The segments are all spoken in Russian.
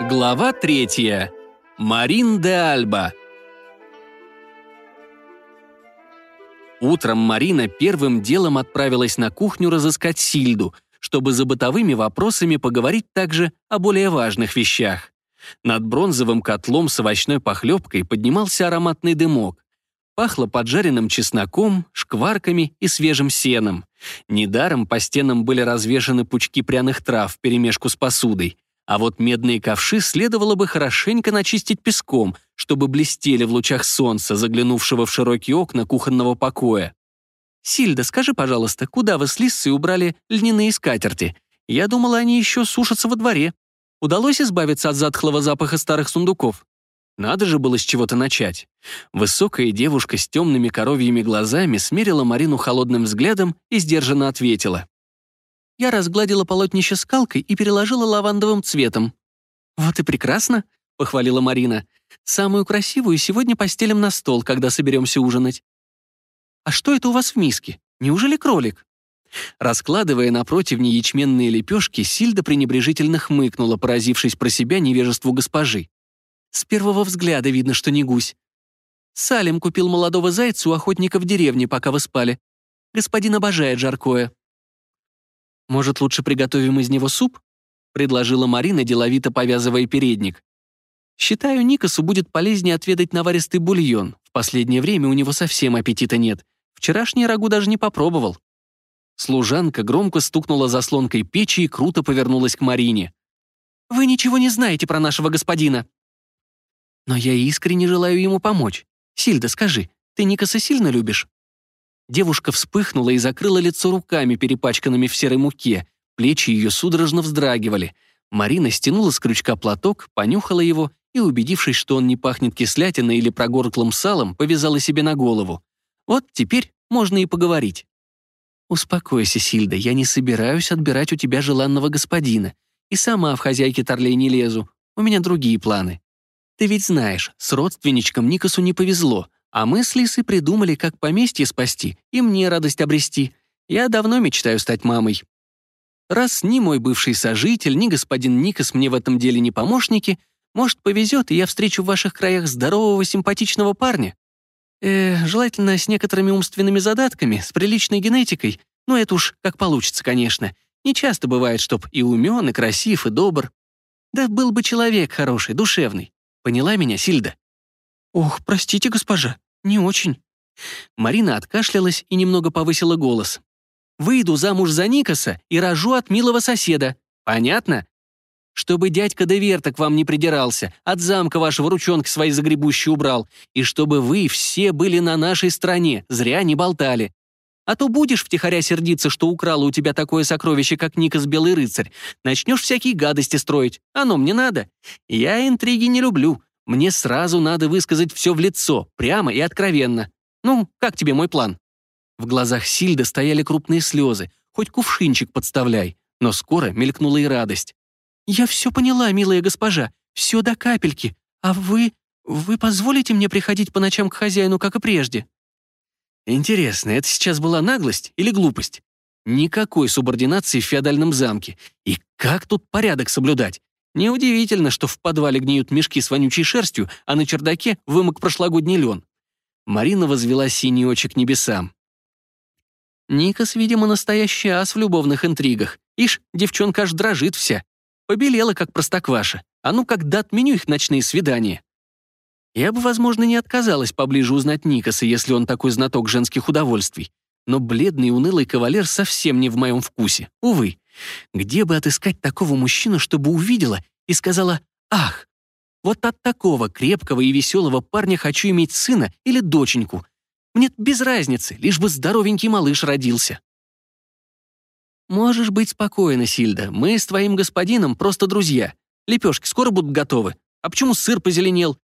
Глава третья. Марин де Альба. Утром Марина первым делом отправилась на кухню разыскать Сильду, чтобы за бытовыми вопросами поговорить также о более важных вещах. Над бронзовым котлом с овощной похлебкой поднимался ароматный дымок. Пахло поджаренным чесноком, шкварками и свежим сеном. Недаром по стенам были развешаны пучки пряных трав вперемешку с посудой. А вот медные ковши следовало бы хорошенько начистить песком, чтобы блестели в лучах солнца, заглянувшего в широкие окна кухонного покоя. «Сильда, скажи, пожалуйста, куда вы с Лиссой убрали льняные скатерти? Я думала, они еще сушатся во дворе. Удалось избавиться от затхлого запаха старых сундуков?» Надо же было с чего-то начать. Высокая девушка с темными коровьими глазами смерила Марину холодным взглядом и сдержанно ответила. Я разгладила полотнище скалкой и переложила лавандовым цветом. «Вот и прекрасно», — похвалила Марина. «Самую красивую сегодня постелим на стол, когда соберемся ужинать». «А что это у вас в миске? Неужели кролик?» Раскладывая на противне ячменные лепешки, Сильда пренебрежительно хмыкнула, поразившись про себя невежеству госпожи. С первого взгляда видно, что не гусь. Салим купил молодого зайца у охотника в деревне, пока вы спали. Господин обожает жаркое. Может, лучше приготовим из него суп? Предложила Марина, деловито повязывая передник. Считаю, Никасу будет полезнее отведать наваристый бульон. В последнее время у него совсем аппетита нет. Вчерашний рагу даже не попробовал. Служанка громко стукнула заслонкой печи и круто повернулась к Марине. «Вы ничего не знаете про нашего господина», но я искренне желаю ему помочь. Сильда, скажи, ты Никаса сильно любишь?» Девушка вспыхнула и закрыла лицо руками, перепачканными в серой муке. Плечи ее судорожно вздрагивали. Марина стянула с крючка платок, понюхала его и, убедившись, что он не пахнет кислятиной или прогорклым салом, повязала себе на голову. Вот теперь можно и поговорить. «Успокойся, Сильда, я не собираюсь отбирать у тебя желанного господина. И сама в хозяйке Торлей не лезу. У меня другие планы. Ты ведь знаешь, с родственничком Никасу не повезло, а мы с Лисой придумали, как поместье спасти и мне радость обрести. Я давно мечтаю стать мамой. Раз ни мой бывший сожитель, ни господин Никас мне в этом деле не помощники, может, повезет, и я встречу в ваших краях здорового, симпатичного парня. Э, желательно с некоторыми умственными задатками, с приличной генетикой. Ну, это уж как получится, конечно. Не часто бывает, чтоб и умен, и красив, и добр. Да был бы человек хороший, душевный. Поняла меня, Сильда?» «Ох, простите, госпожа, не очень». Марина откашлялась и немного повысила голос. «Выйду замуж за Никаса и рожу от милого соседа. Понятно? Чтобы дядька Деверта к вам не придирался, от замка вашего ручонки свои загребущие убрал, и чтобы вы все были на нашей стороне, зря не болтали. А то будешь втихаря сердиться, что украла у тебя такое сокровище, как Никас Белый Рыцарь. Начнешь всякие гадости строить. Оно мне надо. Я интриги не люблю. Мне сразу надо высказать все в лицо, прямо и откровенно. Ну, как тебе мой план?» В глазах Сильда стояли крупные слезы. Хоть кувшинчик подставляй. Но скоро мелькнула и радость. «Я все поняла, милая госпожа. Все до капельки. А вы... Вы позволите мне приходить по ночам к хозяину, как и прежде?» Интересно, это сейчас была наглость или глупость? Никакой субординации в феодальном замке. И как тут порядок соблюдать? Неудивительно, что в подвале гниют мешки с вонючей шерстью, а на чердаке вымок прошлогодний лен. Марина возвела синий очи к небесам. Никас, видимо, настоящий ас в любовных интригах. Ишь, девчонка аж дрожит вся. Побелела, как простокваша. А ну как да отменю их ночные свидания. Я бы, возможно, не отказалась поближе узнать Никаса, если он такой знаток женских удовольствий. Но бледный и унылый кавалер совсем не в моем вкусе. Увы. Где бы отыскать такого мужчину, чтобы увидела и сказала «Ах, вот от такого крепкого и веселого парня хочу иметь сына или доченьку. Мне без разницы, лишь бы здоровенький малыш родился». «Можешь быть спокойна, Сильда. Мы с твоим господином просто друзья. Лепешки скоро будут готовы. А почему сыр позеленел?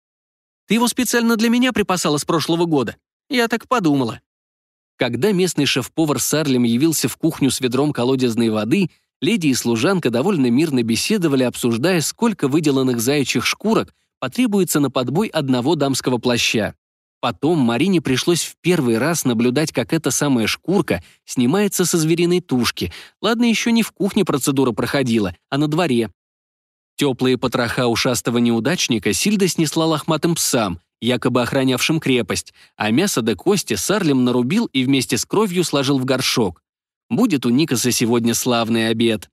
Ты его специально для меня припасала с прошлого года. Я так подумала». Когда местный шеф-повар Сарлем явился в кухню с ведром колодезной воды, леди и служанка довольно мирно беседовали, обсуждая, сколько выделанных заячьих шкурок потребуется на подбой одного дамского плаща. Потом Марине пришлось в первый раз наблюдать, как эта самая шкурка снимается со звериной тушки. Ладно, еще не в кухне процедура проходила, а на дворе. Теплые потроха ушастого неудачника Сильда снесла лохматым псам, якобы охранявшим крепость, а мясо до кости Сарлем нарубил и вместе с кровью сложил в горшок. Будет у Никаса сегодня славный обед.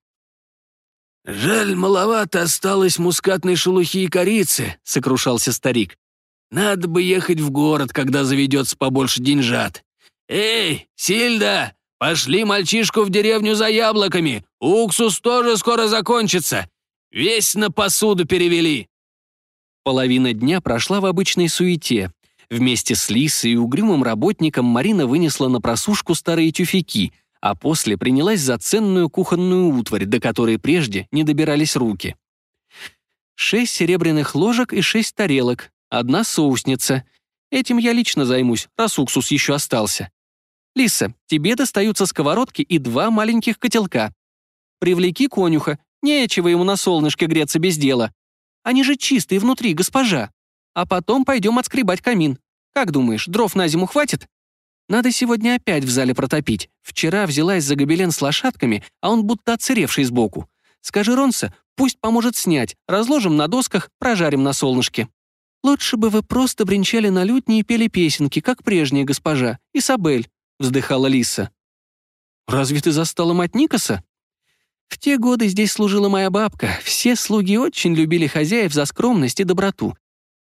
«Жаль, маловато осталось мускатной шелухи и корицы», — сокрушался старик. «Надо бы ехать в город, когда заведется побольше деньжат. Эй, Сильда, пошли мальчишку в деревню за яблоками. Уксус тоже скоро закончится. Весь на посуду перевели». Половина дня прошла в обычной суете. Вместе с Лисой и угрюмым работником Марина вынесла на просушку старые тюфяки, а после принялась за ценную кухонную утварь, до которой прежде не добирались руки. Шесть серебряных ложек и шесть тарелок, одна соусница. Этим я лично займусь, раз уксус еще остался. Лиса, тебе достаются сковородки и два маленьких котелка. Привлеки конюха, Нечего ему на солнышке греться без дела. Они же чистые внутри, госпожа. А потом пойдем отскребать камин. Как думаешь, дров на зиму хватит? Надо сегодня опять в зале протопить. Вчера взялась за гобелен с лошадками, а он будто отсыревший сбоку. Скажи Ронса, пусть поможет снять. Разложим на досках, прожарим на солнышке. Лучше бы вы просто бренчали на лютне и пели песенки, как прежняя госпожа, Исабель, вздыхала Лиса. Разве ты застала мать Никаса? В те годы здесь служила моя бабка. Все слуги очень любили хозяев за скромность и доброту.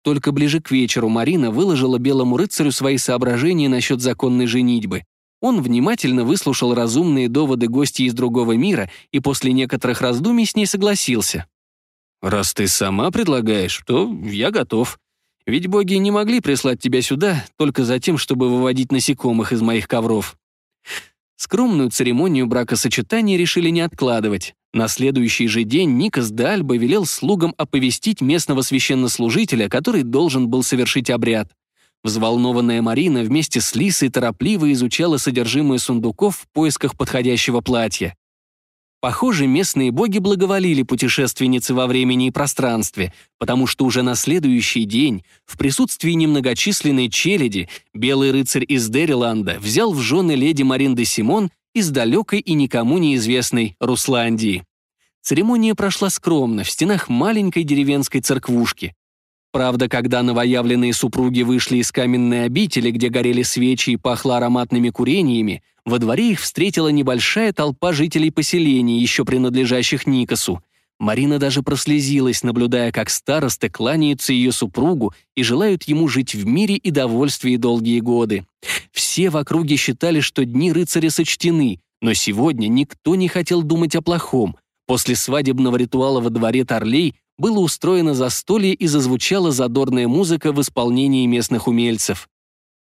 Только ближе к вечеру Марина выложила белому рыцарю свои соображения насчет законной женитьбы. Он внимательно выслушал разумные доводы гостей из другого мира и после некоторых раздумий с ней согласился. «Раз ты сама предлагаешь, то я готов. Ведь боги не могли прислать тебя сюда только за тем, чтобы выводить насекомых из моих ковров. Скромную церемонию бракосочетания решили не откладывать. На следующий же день Никас де Альба велел слугам оповестить местного священнослужителя, который должен был совершить обряд. Взволнованная Марина вместе с Лисой торопливо изучала содержимое сундуков в поисках подходящего платья. Похоже, местные боги благоволили путешественнице во времени и пространстве, потому что уже на следующий день, в присутствии немногочисленной челяди, белый рыцарь из Дериланда взял в жены леди Марин де Симон из далекой и никому неизвестной Русландии. Церемония прошла скромно, в стенах маленькой деревенской церквушки. Правда, когда новоявленные супруги вышли из каменной обители, где горели свечи и пахло ароматными курениями, во дворе их встретила небольшая толпа жителей поселений, еще принадлежащих Никосу. Марина даже прослезилась, наблюдая, как старосты кланяются ее супругу и желают ему жить в мире и довольстве долгие годы. Все в округе считали, что дни рыцаря сочтены, но сегодня никто не хотел думать о плохом. После свадебного ритуала во дворе Торлей было устроено застолье и зазвучала задорная музыка в исполнении местных умельцев.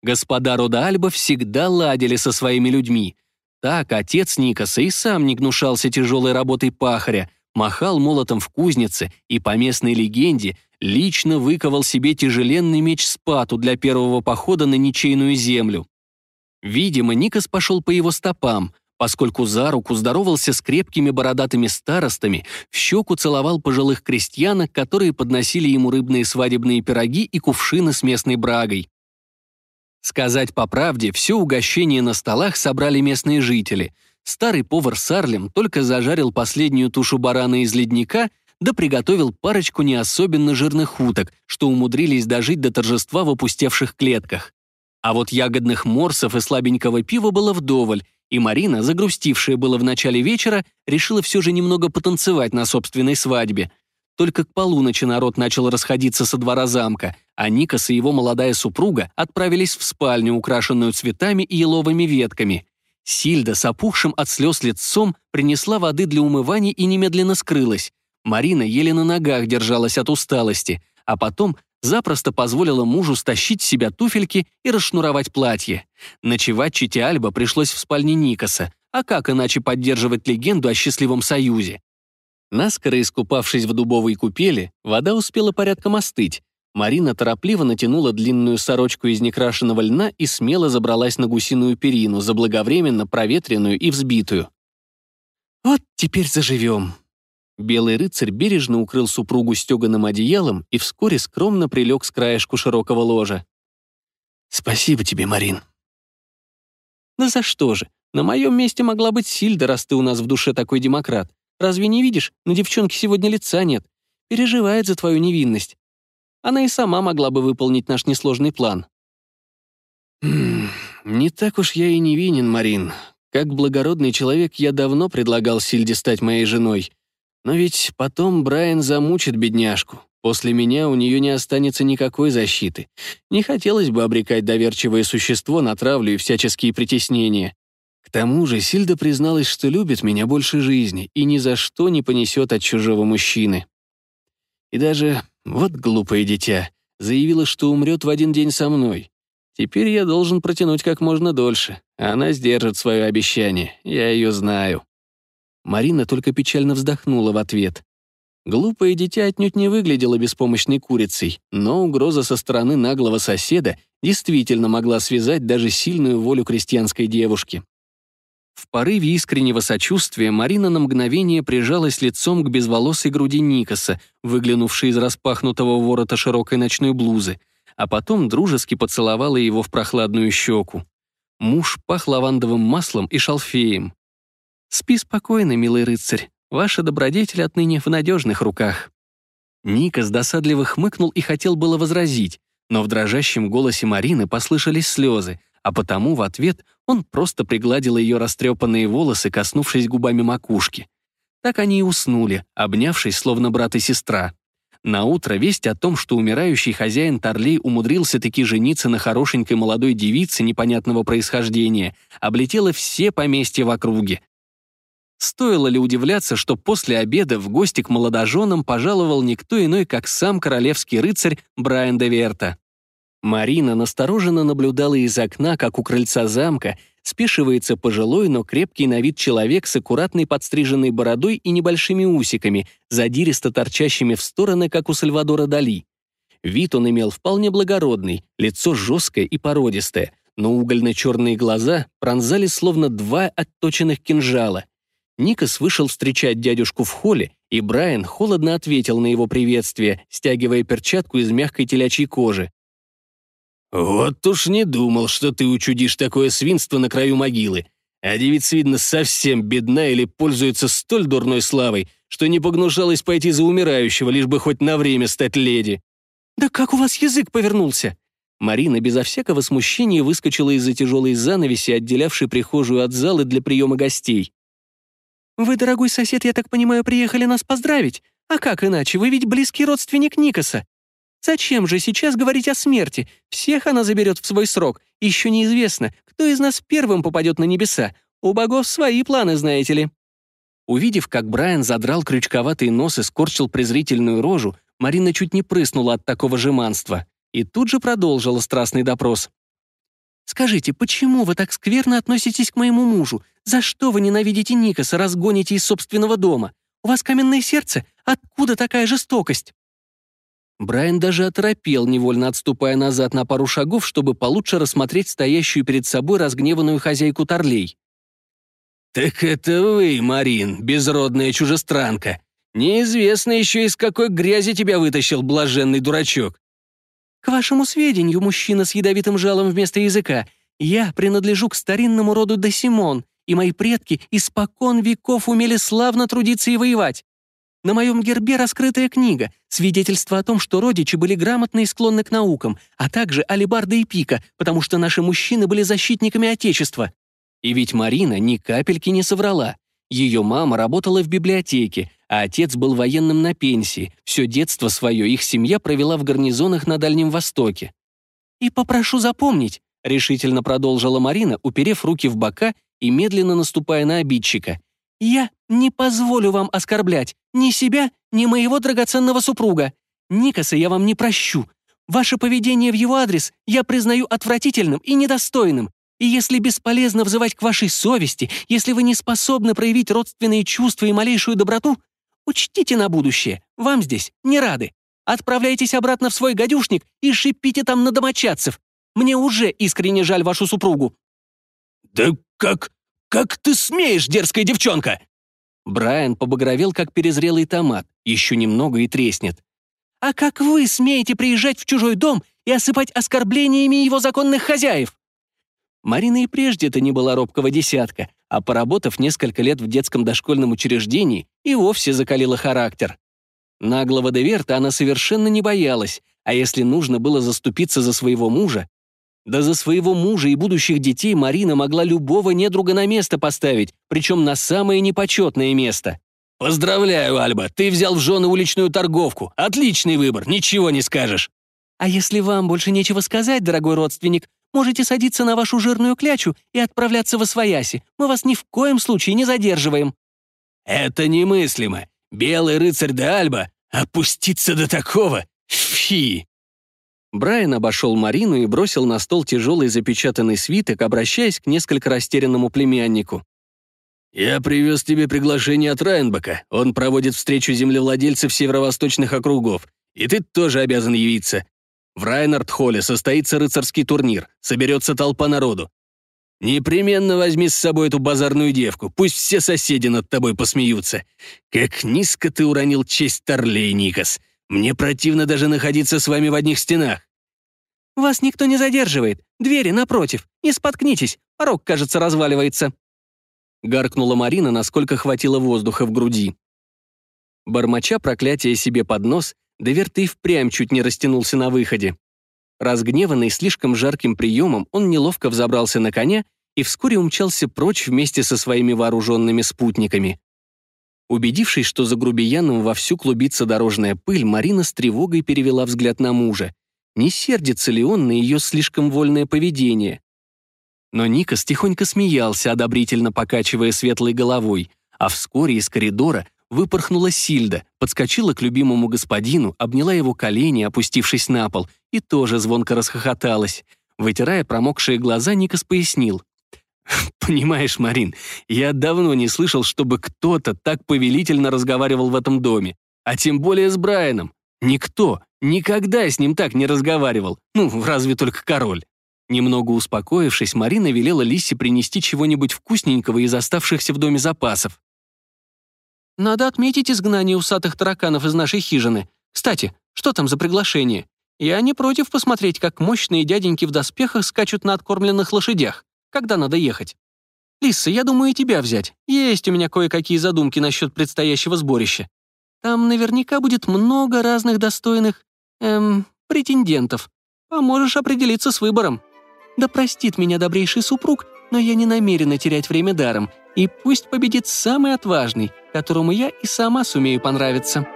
Господа рода Альба всегда ладили со своими людьми. Так отец Никаса и сам не гнушался тяжелой работой пахаря, махал молотом в кузнице и, по местной легенде, лично выковал себе тяжеленный меч Спату для первого похода на ничейную землю. Видимо, Никас пошел по его стопам, поскольку за руку здоровался с крепкими бородатыми старостами, в щеку целовал пожилых крестьянок, которые подносили ему рыбные свадебные пироги и кувшины с местной брагой. Сказать по правде, все угощение на столах собрали местные жители. Старый повар Сарлем только зажарил последнюю тушу барана из ледника, да приготовил парочку не особенно жирных уток, что умудрились дожить до торжества в опустевших клетках. А вот ягодных морсов и слабенького пива было вдоволь, и Марина, загрустившая было в начале вечера, решила все же немного потанцевать на собственной свадьбе. Только к полуночи народ начал расходиться со двора замка, а Никас и его молодая супруга отправились в спальню, украшенную цветами и еловыми ветками. Сильда с опухшим от слез лицом принесла воды для умывания и немедленно скрылась. Марина еле на ногах держалась от усталости, а потом запросто позволила мужу стащить с себя туфельки и расшнуровать платье. Ночевать Чите Альба пришлось в спальне Никаса, а как иначе поддерживать легенду о счастливом союзе? Наскоро искупавшись в дубовой купели, вода успела порядком остыть. Марина торопливо натянула длинную сорочку из некрашенного льна и смело забралась на гусиную перину, заблаговременно проветренную и взбитую. «Вот теперь заживем». Белый рыцарь бережно укрыл супругу стеганым одеялом и вскоре скромно прилег с краешку широкого ложа. «Спасибо тебе, Марин». «Да за что же? На моем месте могла быть Сильда, раз ты у нас в душе такой демократ. Разве не видишь, на девчонке сегодня лица нет? переживает за твою невинность. Она и сама могла бы выполнить наш несложный план». «Не так уж я и невинен, Марин. Как благородный человек я давно предлагал Сильде стать моей женой. Но ведь потом Брайан замучит бедняжку. После меня у нее не останется никакой защиты. Не хотелось бы обрекать доверчивое существо на травлю и всяческие притеснения. К тому же Сильда призналась, что любит меня больше жизни и ни за что не понесет от чужого мужчины. И даже, вот глупое дитя, заявила, что умрет в один день со мной. Теперь я должен протянуть как можно дольше. Она сдержит свое обещание, я ее знаю. Марина только печально вздохнула в ответ. Глупое дитя отнюдь не выглядело беспомощной курицей, но угроза со стороны наглого соседа действительно могла связать даже сильную волю крестьянской девушки. В порыве искреннего сочувствия Марина на мгновение прижалась лицом к безволосой груди Никаса, выглянувшей из распахнутого ворота широкой ночной блузы, а потом дружески поцеловала его в прохладную щеку. Муж пах лавандовым маслом и шалфеем. «Спи спокойно, милый рыцарь. Ваша добродетель отныне в надежных руках». Ника досадливо хмыкнул и хотел было возразить, но в дрожащем голосе Марины послышались слезы, а потому в ответ он просто пригладил ее растрепанные волосы, коснувшись губами макушки. Так они и уснули, обнявшись, словно брат и сестра. На утро весть о том, что умирающий хозяин Торлей умудрился таки жениться на хорошенькой молодой девице непонятного происхождения, облетела все поместья в округе. Стоило ли удивляться, что после обеда в гости к молодоженам пожаловал никто иной, как сам королевский рыцарь Брайан де Верта. Марина настороженно наблюдала из окна, как у крыльца замка спешивается пожилой, но крепкий на вид человек с аккуратной подстриженной бородой и небольшими усиками, задиристо торчащими в стороны, как у Сальвадора Дали. Вид он имел вполне благородный, лицо жесткое и породистое, но угольно-черные глаза пронзали словно два отточенных кинжала — Никас вышел встречать дядюшку в холле, и Брайан холодно ответил на его приветствие, стягивая перчатку из мягкой телячьей кожи. «Вот уж не думал, что ты учудишь такое свинство на краю могилы. А девица, видно, совсем бедна или пользуется столь дурной славой, что не погнушалась пойти за умирающего, лишь бы хоть на время стать леди». «Да как у вас язык повернулся?» Марина безо всякого смущения выскочила из-за тяжелой занавеси, отделявшей прихожую от залы для приема гостей. «Вы, дорогой сосед, я так понимаю, приехали нас поздравить? А как иначе? Вы ведь близкий родственник Никаса. Зачем же сейчас говорить о смерти? Всех она заберет в свой срок. Еще неизвестно, кто из нас первым попадет на небеса. У богов свои планы, знаете ли». Увидев, как Брайан задрал крючковатый нос и скорчил презрительную рожу, Марина чуть не прыснула от такого жеманства и тут же продолжила страстный допрос. «Скажите, почему вы так скверно относитесь к моему мужу? За что вы ненавидите Никаса, разгоните из собственного дома? У вас каменное сердце? Откуда такая жестокость?» Брайан даже оторопел, невольно отступая назад на пару шагов, чтобы получше рассмотреть стоящую перед собой разгневанную хозяйку Торлей. «Так это вы, Марин, безродная чужестранка. Неизвестно еще, из какой грязи тебя вытащил блаженный дурачок». «К вашему сведению, мужчина с ядовитым жалом вместо языка, я принадлежу к старинному роду Десимон, и мои предки испокон веков умели славно трудиться и воевать. На моем гербе раскрытая книга, свидетельство о том, что родичи были грамотны и склонны к наукам, а также алибарда и пика, потому что наши мужчины были защитниками Отечества. И ведь Марина ни капельки не соврала. Ее мама работала в библиотеке, а отец был военным на пенсии. Все детство свое их семья провела в гарнизонах на Дальнем Востоке. «И попрошу запомнить», — решительно продолжила Марина, уперев руки в бока и медленно наступая на обидчика. «Я не позволю вам оскорблять ни себя, ни моего драгоценного супруга. Никаса я вам не прощу. Ваше поведение в его адрес я признаю отвратительным и недостойным. И если бесполезно взывать к вашей совести, если вы не способны проявить родственные чувства и малейшую доброту, учтите на будущее, вам здесь не рады. Отправляйтесь обратно в свой гадюшник и шипите там на домочадцев. Мне уже искренне жаль вашу супругу. «Да как... как ты смеешь, дерзкая девчонка?» Брайан побагровел, как перезрелый томат. Еще немного и треснет. «А как вы смеете приезжать в чужой дом и осыпать оскорблениями его законных хозяев?» Марина и прежде-то не была робкого десятка, а поработав несколько лет в детском дошкольном учреждении, и вовсе закалила характер. Наглого Деверта она совершенно не боялась, а если нужно было заступиться за своего мужа, да за своего мужа и будущих детей Марина могла любого недруга на место поставить, причем на самое непочетное место. «Поздравляю, Альба, ты взял в жены уличную торговку. Отличный выбор, ничего не скажешь». «А если вам больше нечего сказать, дорогой родственник, можете садиться на вашу жирную клячу и отправляться в Освояси. Мы вас ни в коем случае не задерживаем». «Это немыслимо. Белый рыцарь де Альба опуститься до такого? Фи!» Брайан обошел Марину и бросил на стол тяжелый запечатанный свиток, обращаясь к несколько растерянному племяннику. «Я привез тебе приглашение от Райнбека. Он проводит встречу землевладельцев северо-восточных округов. И ты тоже обязан явиться. В Райнард-холле состоится рыцарский турнир. Соберется толпа народу. Непременно возьми с собой эту базарную девку. Пусть все соседи над тобой посмеются. Как низко ты уронил честь Торлей, Никас. Мне противно даже находиться с вами в одних стенах. Вас никто не задерживает. Двери напротив. Не споткнитесь. Порог, кажется, разваливается. Гаркнула Марина, насколько хватило воздуха в груди. Бормоча проклятие себе под нос, Деверт и впрямь чуть не растянулся на выходе. Разгневанный слишком жарким приемом, он неловко взобрался на коня и вскоре умчался прочь вместе со своими вооруженными спутниками. Убедившись, что за грубияном вовсю клубится дорожная пыль, Марина с тревогой перевела взгляд на мужа. Не сердится ли он на ее слишком вольное поведение? Но Никас тихонько смеялся, одобрительно покачивая светлой головой, а вскоре из коридора выпорхнула Сильда, подскочила к любимому господину, обняла его колени, опустившись на пол, и тоже звонко расхохоталась. Вытирая промокшие глаза, Никас пояснил. «Понимаешь, Марин, я давно не слышал, чтобы кто-то так повелительно разговаривал в этом доме, а тем более с Брайаном. Никто, никогда с ним так не разговаривал, ну, разве только король». Немного успокоившись, Марина велела Лисе принести чего-нибудь вкусненького из оставшихся в доме запасов. «Надо отметить изгнание усатых тараканов из нашей хижины. Кстати, что там за приглашение? Я не против посмотреть, как мощные дяденьки в доспехах скачут на откормленных лошадях когда надо ехать. Лиса, я думаю и тебя взять. Есть у меня кое-какие задумки насчет предстоящего сборища. Там наверняка будет много разных достойных, эм, претендентов. Поможешь определиться с выбором. Да простит меня добрейший супруг, но я не намерена терять время даром, и пусть победит самый отважный, которому я и сама сумею понравиться».